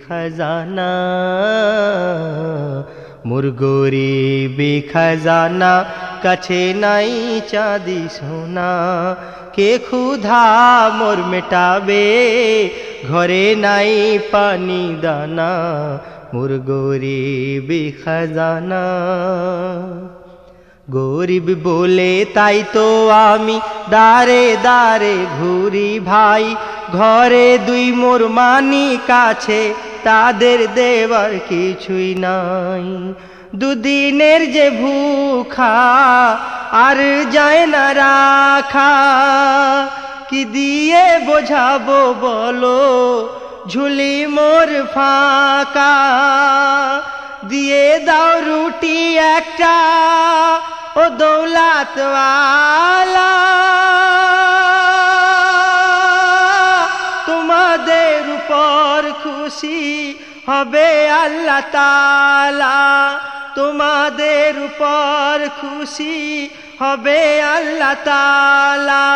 খাজানা মুরগরিবি খাজানা কাছে নাই চাঁদি সোনা কে ক্ষুধা মোর মেটাবে ঘরে নাই পানি দানা মুরগরিবি খাজানা গরিব বলে তাই তো আমি দারে দারে ঘুরি ভাই ঘরে দুই মোর মানি কাছে তাদের দেওয়ার কিছুই নাই। দুদিনের যে ভুখা, আর যায় না রাখা। কি দিয়ে বোঝাবো বলো, ঝুলি মোর ফাঁকা। দিয়ে দাও রুটি একটা, ও দৌলাতওয়ালা। খুশি হবে আল্লাহ তালা তোমাদের উপর খুশি হবে আল্লাহ তালা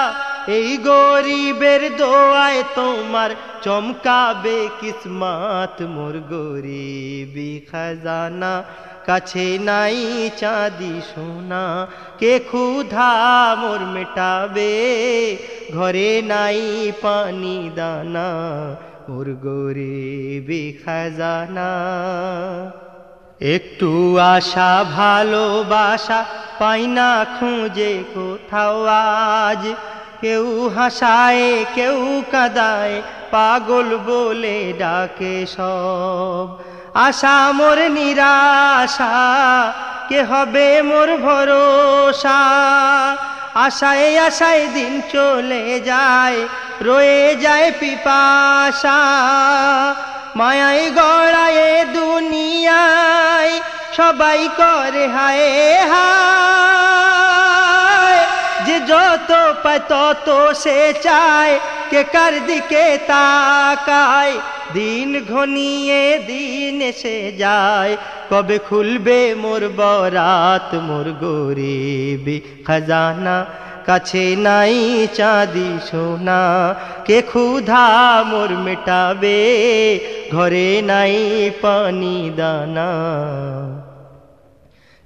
এই গরিবের দোয়ায় তোমার চমকাবে কিসমত। মোর গরিবি খাজানা, কাছে নাই চাঁদি সোনা। কে ক্ষুধা মোর মেটাবে, ঘরে নাই পানি দানা। মোর গরিবি খাজানা। একটু আশা, ভালোবাসা পাই না খুঁজে কোথাও আজ। কেউ হাসায়, কেউ কাদায়, পাগল বলে ডাকে সব। আশা মোর নিরাশা, কে হবে মোর ভরসা? আশায় আশায় দিন চলে যায়, রয়ে যায় পিপাসা। মায়াই গড়ায় দুনিয়ায়, সবাই করে হায় হায়। যত পায় তত সে চায়, কে কার দিকে তাকায়? দিন ঘনিয়ে দিন এসে যায়, কবে খুলবে মোর বরাত? মোর গরিবি খাজানা কাছে নাই চাঁদি সোনা। কে ক্ষুধা মোর মেটাবে? ঘরে নাই পানি দানা।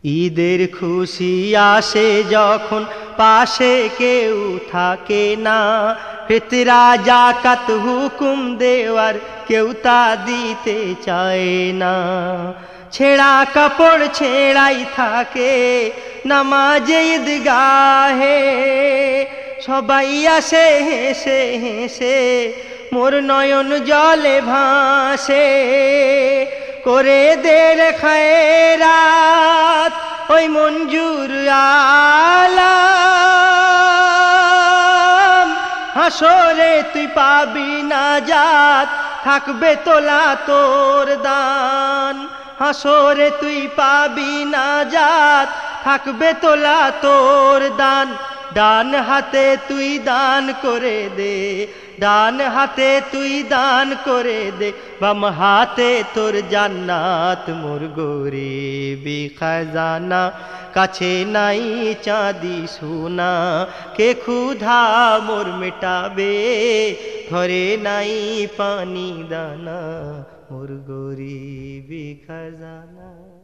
ঈদের খুশি আসে যখন পাশে কেউ থাকে না। ফেতরা জাকাত হুকুম দেওয়ার কেউ তা দিতে চায় না। ছেঁড়া কাপড় ছেঁড়াই থাকে নামাজে ঈদগাহে। সবাই আসে, হেসে হেসে, মোর নয়ন জলে ভাসে। করে দের খায়রাত, ওই মঞ্জুর আলাম হাসরে তুই পাবি না যাত থাকবে তোলা তোর দান। হাসরে তুই পাবি না যাত থাকবে তোলা তোর দান। ডান হাতে তুই দান করে দে, ডান হাতে তুই দান করে দে, বাম হাতে তোর জান্নাত মোর গরিবি খাজানা। কাছে নাই চাঁদি সোনা, কে ক্ষুধা মোর মেটাবে? ঘরে নাই পানি দানা, মোর গরিবি খাজানা।